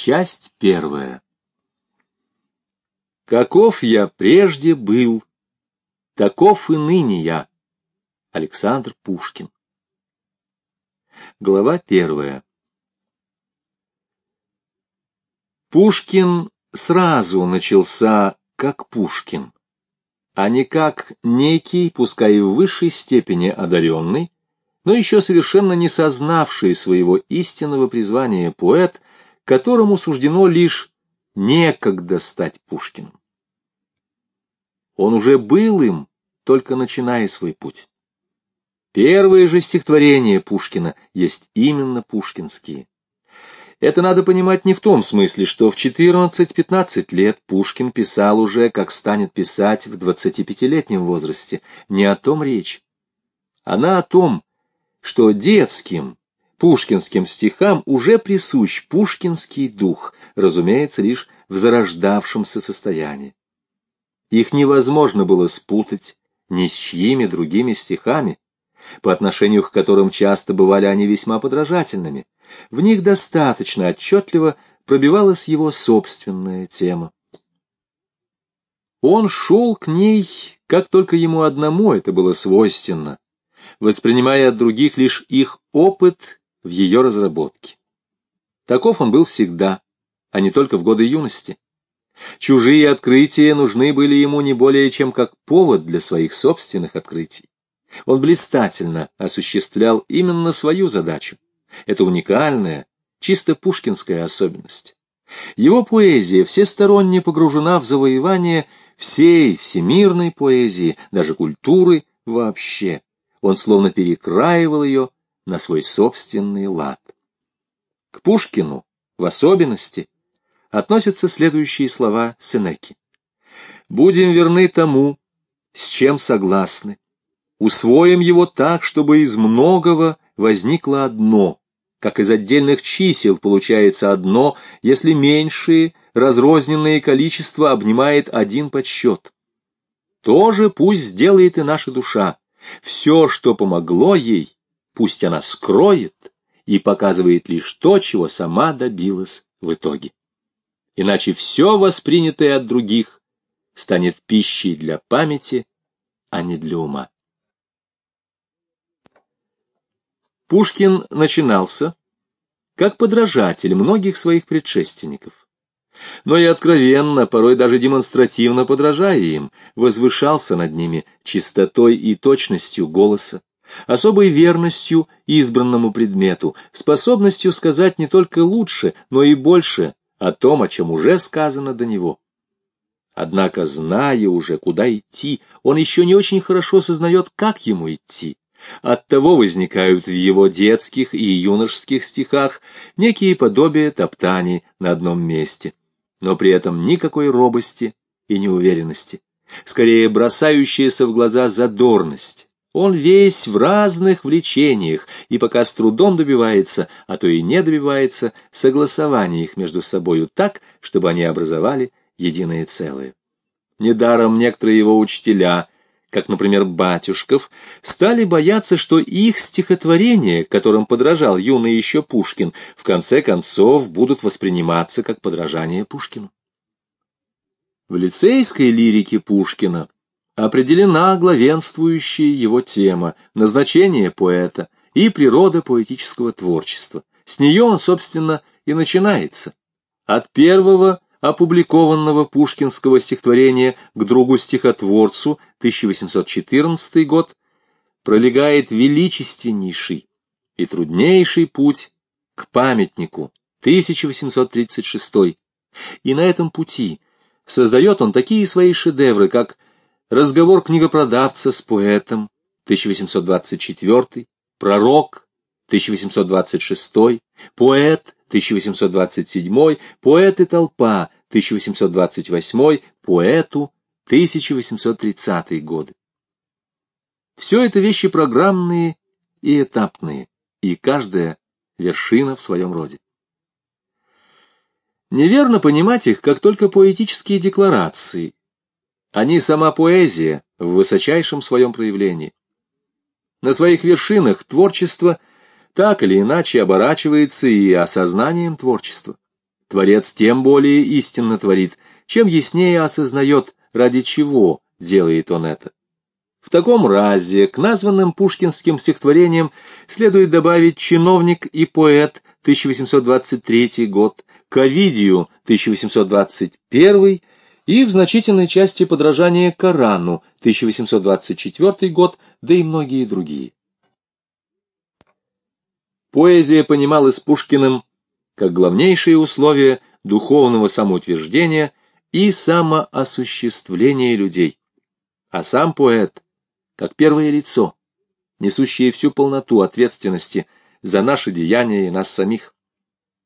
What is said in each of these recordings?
Часть первая. Каков я прежде был, таков и ныне я. Александр Пушкин. Глава первая. Пушкин сразу начался как Пушкин, а не как некий, пускай в высшей степени одаренный, но еще совершенно не сознавший своего истинного призвания поэт, которому суждено лишь некогда стать Пушкиным. Он уже был им, только начиная свой путь. Первые же стихотворения Пушкина есть именно пушкинские. Это надо понимать не в том смысле, что в 14-15 лет Пушкин писал уже, как станет писать в 25-летнем возрасте. Не о том речь. Она о том, что детским, пушкинским стихам уже присущ пушкинский дух, разумеется, лишь в зарождавшемся состоянии. Их невозможно было спутать ни с чьими другими стихами, по отношению к которым часто бывали они весьма подражательными. В них достаточно отчетливо пробивалась его собственная тема. Он шел к ней, как только ему одному это было свойственно, воспринимая от других лишь их опыт в ее разработке. Таков он был всегда, а не только в годы юности. Чужие открытия нужны были ему не более чем как повод для своих собственных открытий. Он блистательно осуществлял именно свою задачу. Это уникальная, чисто пушкинская особенность. Его поэзия всесторонне погружена в завоевание всей всемирной поэзии, даже культуры вообще. Он словно перекраивал ее на свой собственный лад. К Пушкину, в особенности, относятся следующие слова Сенеки. «Будем верны тому, с чем согласны. Усвоим его так, чтобы из многого возникло одно, как из отдельных чисел получается одно, если меньшие, разрозненные количество обнимает один подсчет. Тоже пусть сделает и наша душа. Все, что помогло ей, пусть она скроет и показывает лишь то, чего сама добилась в итоге. Иначе все воспринятое от других станет пищей для памяти, а не для ума. Пушкин начинался как подражатель многих своих предшественников. Но и откровенно, порой даже демонстративно подражая им, возвышался над ними чистотой и точностью голоса, особой верностью избранному предмету, способностью сказать не только лучше, но и больше о том, о чем уже сказано до него. Однако, зная уже, куда идти, он еще не очень хорошо сознает, как ему идти. Оттого возникают в его детских и юношеских стихах некие подобия топтаний на одном месте, но при этом никакой робости и неуверенности, скорее бросающаяся в глаза задорность, он весь в разных влечениях, и пока с трудом добивается, а то и не добивается, согласования их между собою так, чтобы они образовали единое целое. Недаром некоторые его учителя, как, например, Батюшков, стали бояться, что их стихотворения, которым подражал юный еще Пушкин, в конце концов будут восприниматься как подражание Пушкину. В лицейской лирике Пушкина определена главенствующая его тема, назначение поэта и природа поэтического творчества. С нее он, собственно, и начинается. От первого опубликованного пушкинского стихотворения к другу-стихотворцу 1814 год пролегает величественнейший и труднейший путь к памятнику 1836 и на этом пути создает он такие свои шедевры, как Разговор книгопродавца с поэтом, 1824, пророк, 1826, поэт, 1827, поэт и толпа, 1828, поэту, 1830 годы. Все это вещи программные и этапные, и каждая вершина в своем роде. Неверно понимать их как только поэтические декларации, они сама поэзия в высочайшем своем проявлении. На своих вершинах творчество так или иначе оборачивается и осознанием творчества. Творец тем более истинно творит, чем яснее осознает, ради чего делает он это. В таком разе к названным пушкинским стихотворениям следует добавить «Чиновник и поэт» 1823 год, к Овидию 1821 и в значительной части подражание Корану 1824 год, да и многие другие. Поэзия понималась Пушкиным как главнейшие условия духовного самоутверждения и самоосуществления людей, а сам поэт как первое лицо, несущее всю полноту ответственности за наши деяния и нас самих.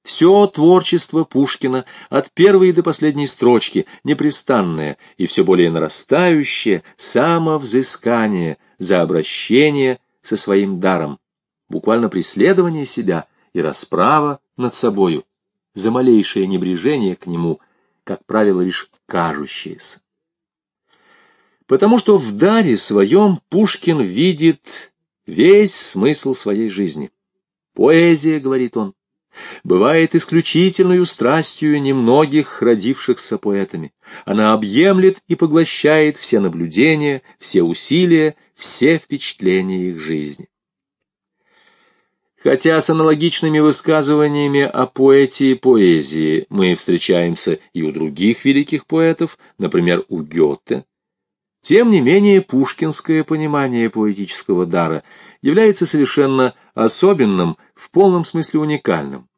Все творчество Пушкина от первой до последней строчки непрестанное и все более нарастающее самовзыскание за обращение со своим даром, буквально преследование себя и расправа над собою, за малейшее небрежение к нему, как правило, лишь кажущееся. Потому что в даре своем Пушкин видит весь смысл своей жизни. Поэзия, говорит он, бывает исключительной страстью немногих родившихся поэтами. Она объемлет и поглощает все наблюдения, все усилия, все впечатления их жизни. Хотя с аналогичными высказываниями о поэте и поэзии мы встречаемся и у других великих поэтов, например, у Гёте, тем не менее пушкинское понимание поэтического дара является совершенно особенным, в полном смысле уникальным.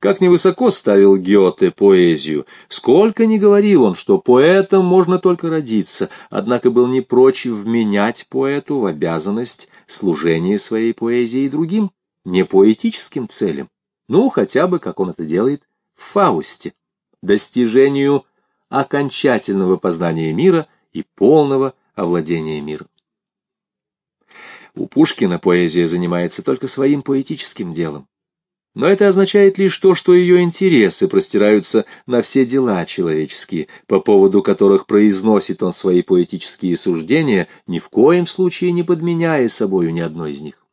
Как невысоко ставил Гёте поэзию, сколько ни говорил он, что поэтом можно только родиться, однако был не прочь вменять поэту в обязанность служения своей поэзии другим, не поэтическим целям, ну, хотя бы, как он это делает, в Фаусте, достижению окончательного познания мира и полного овладения миром. У Пушкина поэзия занимается только своим поэтическим делом. Но это означает лишь то, что ее интересы простираются на все дела человеческие, по поводу которых произносит он свои поэтические суждения, ни в коем случае не подменяя собою ни одной из них.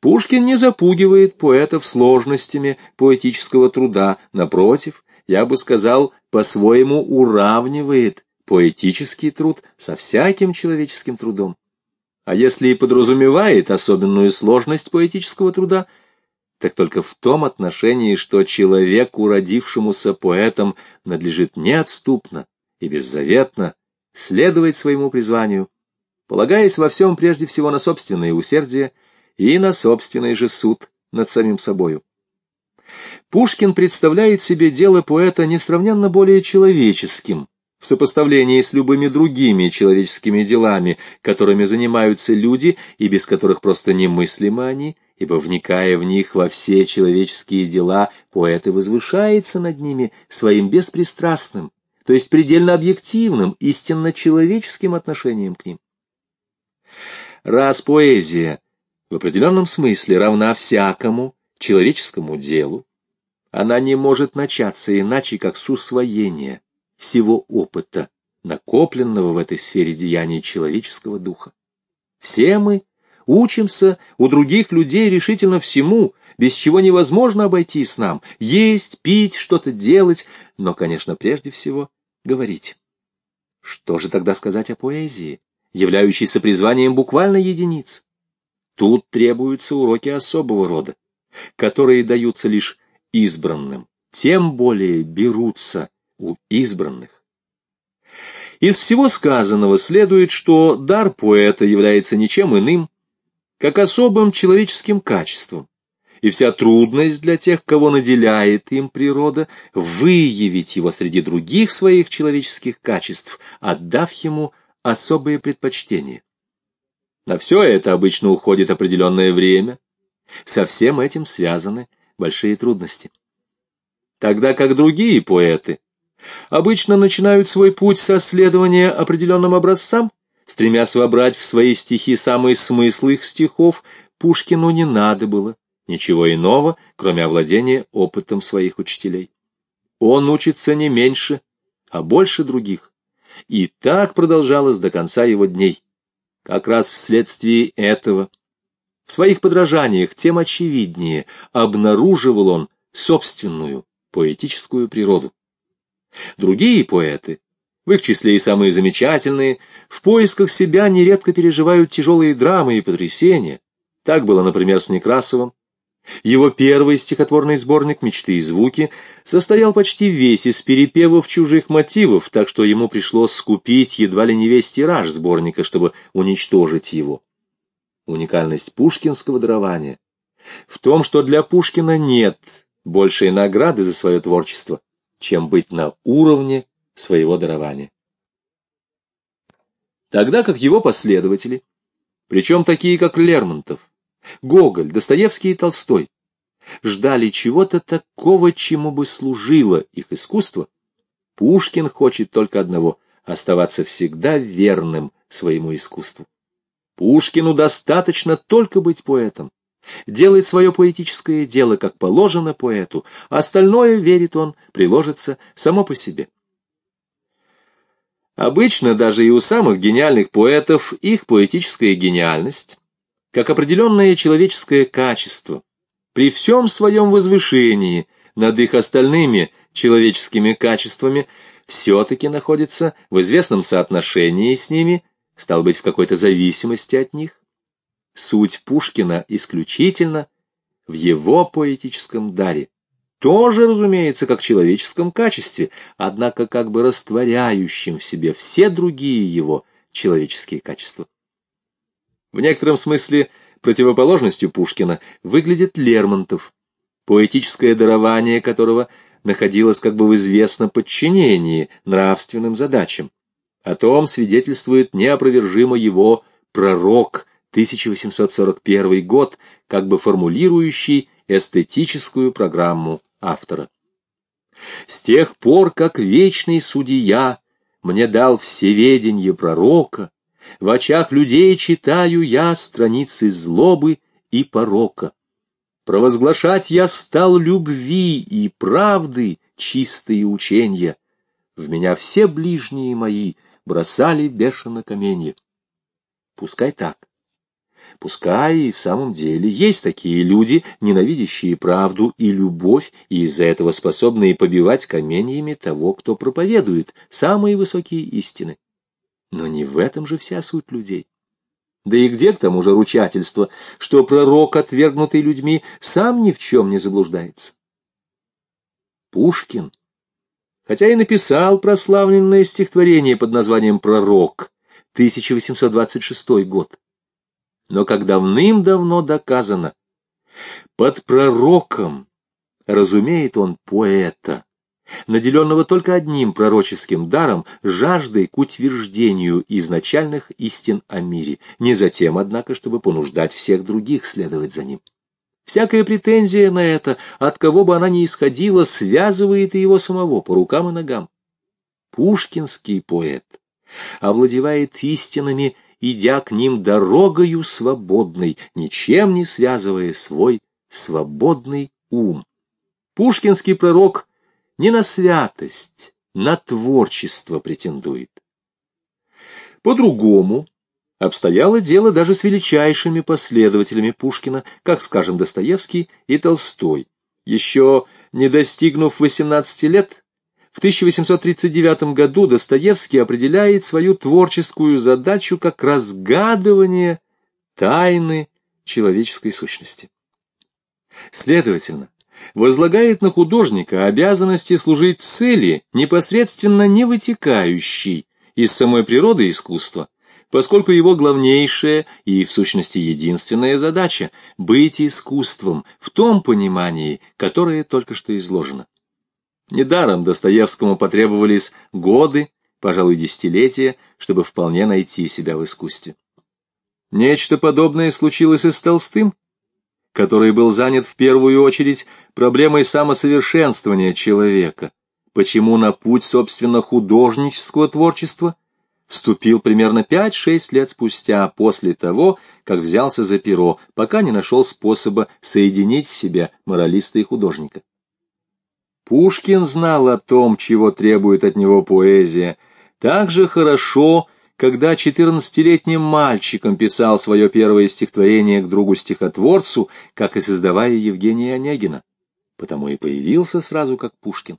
Пушкин не запугивает поэтов сложностями поэтического труда, напротив, я бы сказал, по-своему уравнивает поэтический труд со всяким человеческим трудом. А если и подразумевает особенную сложность поэтического труда, так только в том отношении, что человеку, родившемуся поэтом, надлежит неотступно и беззаветно следовать своему призванию, полагаясь во всем прежде всего на собственное усердие и на собственный же суд над самим собою. Пушкин представляет себе дело поэта несравненно более человеческим, в сопоставлении с любыми другими человеческими делами, которыми занимаются люди и без которых просто немыслимы они, ибо, вникая в них во все человеческие дела, поэт и возвышается над ними своим беспристрастным, то есть предельно объективным, истинно человеческим отношением к ним. Раз поэзия в определенном смысле равна всякому человеческому делу, она не может начаться иначе, как с усвоения, всего опыта, накопленного в этой сфере деяний человеческого духа. Все мы учимся у других людей решительно всему, без чего невозможно обойтись нам, есть, пить, что-то делать, но, конечно, прежде всего говорить. Что же тогда сказать о поэзии, являющейся призванием буквально единиц? Тут требуются уроки особого рода, которые даются лишь избранным, тем более берутся у избранных. Из всего сказанного следует, что дар поэта является ничем иным, как особым человеческим качеством, и вся трудность для тех, кого наделяет им природа, выявить его среди других своих человеческих качеств, отдав ему особые предпочтения. На все это обычно уходит определенное время, со всем этим связаны большие трудности. Тогда как другие поэты обычно начинают свой путь со следования определенным образцам, стремясь вобрать в свои стихи самый смысл их стихов, Пушкину не надо было ничего иного, кроме овладения опытом своих учителей. Он учится не меньше, а больше других. И так продолжалось до конца его дней. Как раз вследствие этого, в своих подражаниях тем очевиднее обнаруживал он собственную, поэтическую природу. Другие поэты, в их числе и самые замечательные, в поисках себя нередко переживают тяжелые драмы и потрясения. Так было, например, с Некрасовым. Его первый стихотворный сборник «Мечты и звуки» состоял почти весь из перепевов чужих мотивов, так что ему пришлось скупить едва ли не весь тираж сборника, чтобы уничтожить его. Уникальность пушкинского дарования в том, что для Пушкина нет большей награды за свое творчество, чем быть на уровне своего дарования. Тогда как его последователи, причем такие, как Лермонтов, Гоголь, Достоевский и Толстой, ждали чего-то такого, чему бы служило их искусство, Пушкин хочет только одного — оставаться всегда верным своему искусству. Пушкину достаточно только быть поэтом, делает свое поэтическое дело, как положено поэту, остальное, верит он, приложится само по себе. Обычно даже и у самых гениальных поэтов их поэтическая гениальность, как определенное человеческое качество, при всем своем возвышении над их остальными человеческими качествами, все-таки находится в известном соотношении с ними, стал быть, в какой-то зависимости от них. Суть Пушкина исключительно в его поэтическом даре. Тоже, разумеется, как человеческом качестве, однако как бы растворяющим в себе все другие его человеческие качества. В некотором смысле противоположностью Пушкина выглядит Лермонтов, поэтическое дарование которого находилось как бы в известном подчинении нравственным задачам. О том свидетельствует неопровержимо его «Пророк», 1841 год, как бы формулирующий эстетическую программу автора. С тех пор, как вечный судья мне дал всеведенье пророка, в очах людей читаю я страницы злобы и порока. Провозглашать я стал любви и правды чистые ученья. В меня все ближние мои бросали бешено каменья. Пускай так. Пускай и в самом деле есть такие люди, ненавидящие правду и любовь, и из-за этого способные побивать каменьями того, кто проповедует самые высокие истины. Но не в этом же вся суть людей. Да и где к тому же ручательство, что пророк, отвергнутый людьми, сам ни в чем не заблуждается? Пушкин, хотя и написал прославленное стихотворение под названием «Пророк», 1826 год, но как давным-давно доказано, под пророком разумеет он поэта, наделенного только одним пророческим даром, жаждой к утверждению изначальных истин о мире, не затем, однако, чтобы понуждать всех других следовать за ним. Всякая претензия на это, от кого бы она ни исходила, связывает и его самого по рукам и ногам. Пушкинский поэт овладевает истинами идя к ним дорогою свободной, ничем не связывая свой свободный ум. Пушкинский пророк не на святость, на творчество претендует. По-другому обстояло дело даже с величайшими последователями Пушкина, как, скажем, Достоевский и Толстой. Еще не достигнув 18 лет, в 1839 году Достоевский определяет свою творческую задачу как разгадывание тайны человеческой сущности. Следовательно, возлагает на художника обязанности служить цели, непосредственно не вытекающей из самой природы искусства, поскольку его главнейшая и, в сущности, единственная задача — быть искусством в том понимании, которое только что изложено. Недаром Достоевскому потребовались годы, пожалуй, десятилетия, чтобы вполне найти себя в искусстве. Нечто подобное случилось и с Толстым, который был занят в первую очередь проблемой самосовершенствования человека, почему на путь, собственно, художнического творчества вступил примерно 5-6 лет спустя после того, как взялся за перо, пока не нашел способа соединить в себе моралиста и художника. Пушкин знал о том, чего требует от него поэзия, так же хорошо, когда четырнадцатилетним мальчиком писал свое первое стихотворение к другу-стихотворцу, как и создавая Евгения Онегина. потому и появился сразу как Пушкин.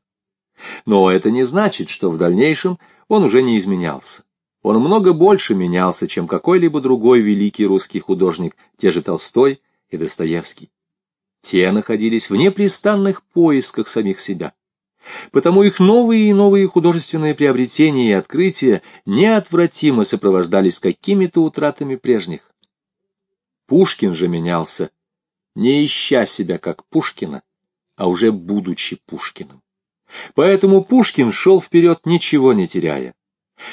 Но это не значит, что в дальнейшем он уже не изменялся. Он много больше менялся, чем какой-либо другой великий русский художник, те же Толстой и Достоевский. Те находились в непрестанных поисках самих себя. Потому их новые и новые художественные приобретения и открытия неотвратимо сопровождались какими-то утратами прежних. Пушкин же менялся, не ища себя как Пушкина, а уже будучи Пушкиным. Поэтому Пушкин шел вперед, ничего не теряя.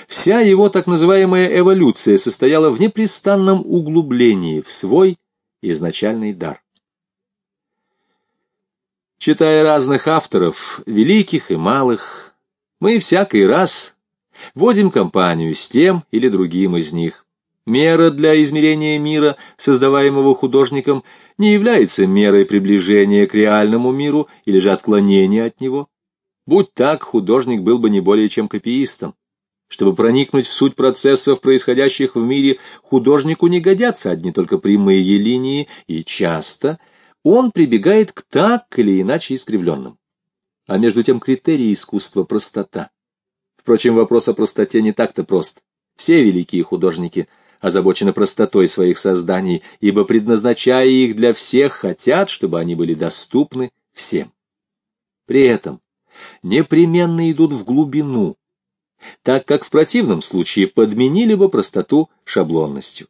Вся его так называемая эволюция состояла в непрестанном углублении в свой изначальный дар. Читая разных авторов, великих и малых, мы всякий раз водим компанию с тем или другим из них. Мера для измерения мира, создаваемого художником, не является мерой приближения к реальному миру или же отклонения от него. Будь так, художник был бы не более чем копиистом. Чтобы проникнуть в суть процессов, происходящих в мире, художнику не годятся одни только прямые линии, и часто он прибегает к так или иначе искривленным. А между тем критерий искусства — простота. Впрочем, вопрос о простоте не так-то прост. Все великие художники озабочены простотой своих созданий, ибо, предназначая их для всех, хотят, чтобы они были доступны всем. При этом непременно идут в глубину, так как в противном случае подменили бы простоту шаблонностью.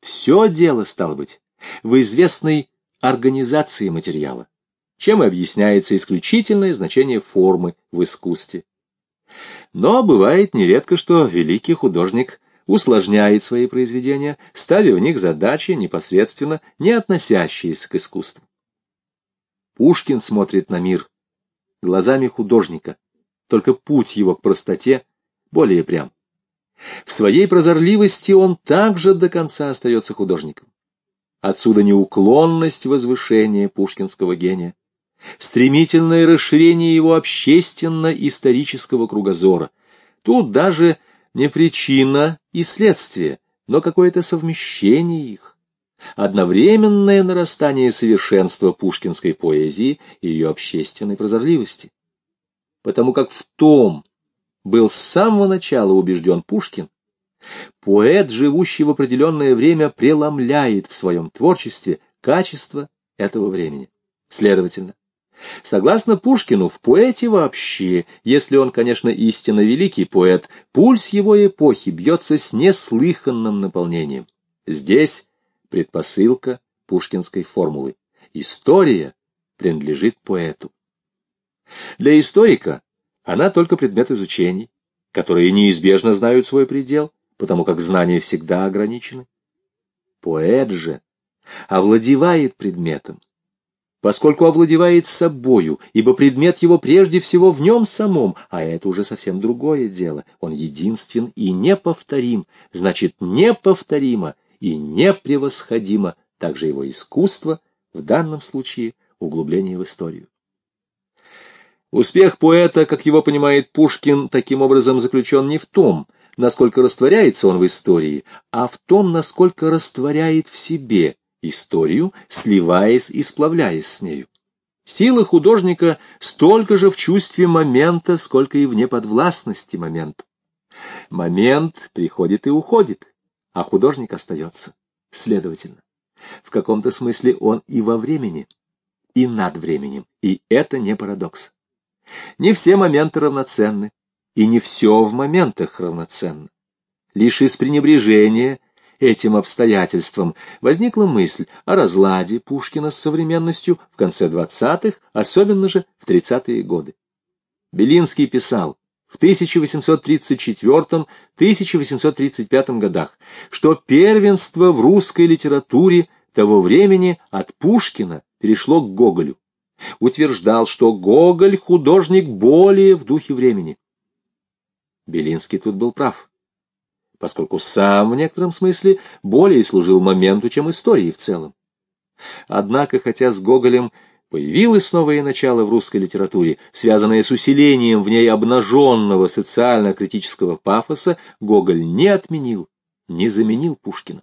Все дело, стало быть, в известной организации материала, чем и объясняется исключительное значение формы в искусстве. Но бывает нередко, что великий художник усложняет свои произведения, ставя в них задачи, непосредственно не относящиеся к искусству. Пушкин смотрит на мир глазами художника, только путь его к простоте более прям. В своей прозорливости он также до конца остается художником. Отсюда неуклонность возвышения пушкинского гения, стремительное расширение его общественно-исторического кругозора. Тут даже не причина и следствие, но какое-то совмещение их. Одновременное нарастание совершенства пушкинской поэзии и ее общественной прозорливости. Потому как в том, был с самого начала убежден Пушкин, поэт, живущий в определенное время, преломляет в своем творчестве качество этого времени. Следовательно, согласно Пушкину, в поэте вообще, если он, конечно, истинно великий поэт, пульс его эпохи бьется с неслыханным наполнением. Здесь предпосылка пушкинской формулы. История принадлежит поэту. Для историка она только предмет изучений, которые неизбежно знают свой предел, потому как знания всегда ограничены. Поэт же овладевает предметом, поскольку овладевает собою, ибо предмет его прежде всего в нем самом, а это уже совсем другое дело. Он единствен и неповторим, значит, неповторимо и непревосходимо также его искусство, в данном случае углубление в историю. Успех поэта, как его понимает Пушкин, таким образом заключен не в том, насколько растворяется он в истории, а в том, насколько растворяет в себе историю, сливаясь и сплавляясь с нею. Сила художника столько же в чувстве момента, сколько и в неподвластности момента. Момент приходит и уходит, а художник остается. Следовательно, в каком-то смысле он и во времени, и над временем, и это не парадокс. Не все моменты равноценны, и не все в моментах равноценно. Лишь из пренебрежения этим обстоятельством возникла мысль о разладе Пушкина с современностью в конце 20-х, особенно же в 30-е годы. Белинский писал в 1834-1835 годах, что первенство в русской литературе того времени от Пушкина перешло к Гоголю утверждал, что Гоголь — художник более в духе времени. Белинский тут был прав, поскольку сам в некотором смысле более служил моменту, чем истории в целом. Однако, хотя с Гоголем появилось новое начало в русской литературе, связанное с усилением в ней обнаженного социально-критического пафоса, Гоголь не отменил, не заменил Пушкина.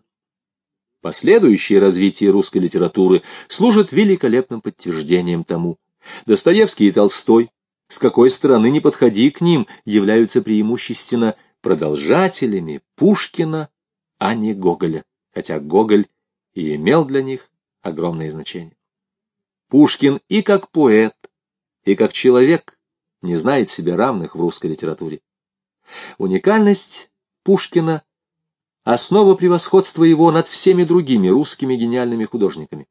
Последующее развитие русской литературы служит великолепным подтверждением тому. Достоевский и Толстой, с какой стороны не подходи к ним, являются преимущественно продолжателями Пушкина, а не Гоголя, хотя Гоголь и имел для них огромное значение. Пушкин и как поэт, и как человек не знает себе равных в русской литературе. Уникальность Пушкина — основа превосходства его над всеми другими русскими гениальными художниками.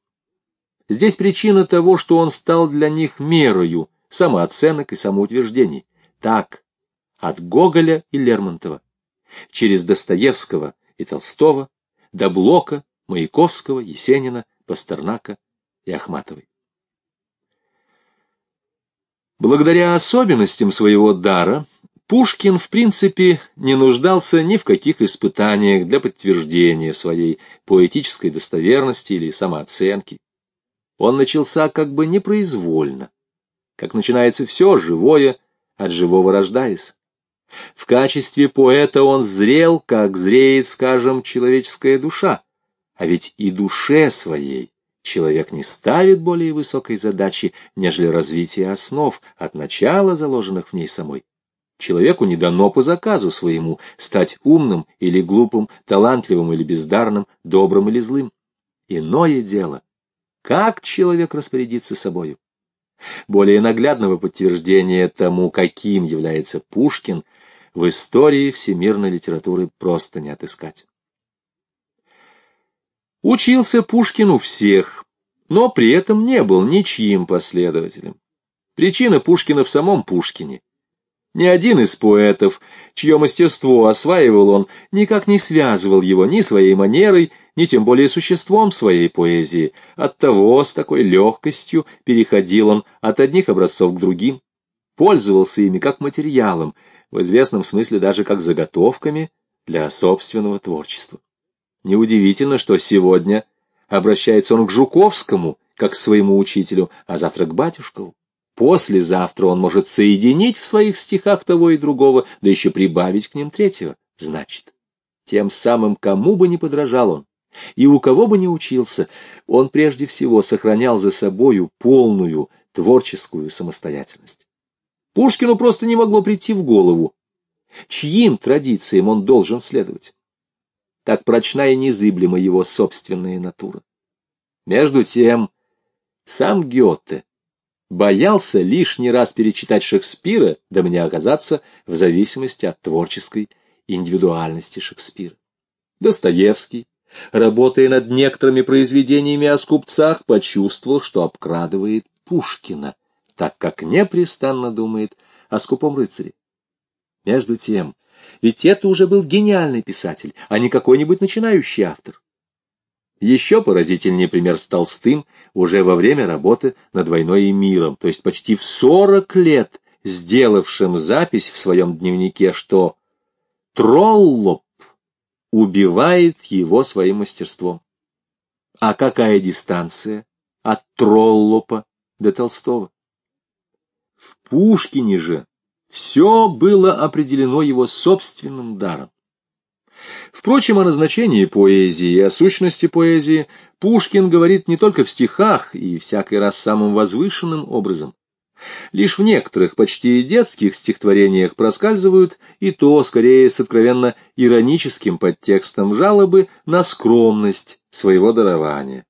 Здесь причина того, что он стал для них мерою самооценок и самоутверждений. Так, от Гоголя и Лермонтова, через Достоевского и Толстого, до Блока, Маяковского, Есенина, Пастернака и Ахматовой. Благодаря особенностям своего дара Пушкин, в принципе, не нуждался ни в каких испытаниях для подтверждения своей поэтической достоверности или самооценки. Он начался как бы непроизвольно, как начинается все живое, от живого рождаясь. В качестве поэта он зрел, как зреет, скажем, человеческая душа, а ведь и душе своей человек не ставит более высокой задачи, нежели развитие основ от начала заложенных в ней самой. Человеку не дано по заказу своему стать умным или глупым, талантливым или бездарным, добрым или злым. Иное дело, как человек распорядится собою. Более наглядного подтверждения тому, каким является Пушкин, в истории всемирной литературы просто не отыскать. Учился Пушкин у всех, но при этом не был ничьим последователем. Причина Пушкина в самом Пушкине. Ни один из поэтов, чье мастерство осваивал он, никак не связывал его ни своей манерой, ни тем более существом своей поэзии. Оттого с такой легкостью переходил он от одних образцов к другим, пользовался ими как материалом, в известном смысле даже как заготовками для собственного творчества. Неудивительно, что сегодня обращается он к Жуковскому, как к своему учителю, а завтра к батюшкову. Послезавтра он может соединить в своих стихах того и другого, да еще прибавить к ним третьего. Значит, тем самым, кому бы ни подражал он, и у кого бы ни учился, он прежде всего сохранял за собою полную творческую самостоятельность. Пушкину просто не могло прийти в голову, чьим традициям он должен следовать. Так прочна и незыблема его собственная натура. Между тем, сам Гёте боялся лишний раз перечитать Шекспира, да мне оказаться в зависимости от творческой индивидуальности Шекспира. Достоевский, работая над некоторыми произведениями о скупцах, почувствовал, что обкрадывает Пушкина, так как непрестанно думает о скупом рыцаре. Между тем, ведь это уже был гениальный писатель, а не какой-нибудь начинающий автор. Еще поразительнее пример с Толстым уже во время работы над «Войной миром», то есть почти в 40 лет сделавшим запись в своем дневнике, что Троллоп убивает его своим мастерством. А какая дистанция от Троллопа до Толстого? В Пушкине же все было определено его собственным даром. Впрочем, о назначении поэзии и о сущности поэзии Пушкин говорит не только в стихах и всякий раз самым возвышенным образом. Лишь в некоторых почти детских стихотворениях проскальзывают и то, скорее, с откровенно ироническим подтекстом жалобы на скромность своего дарования.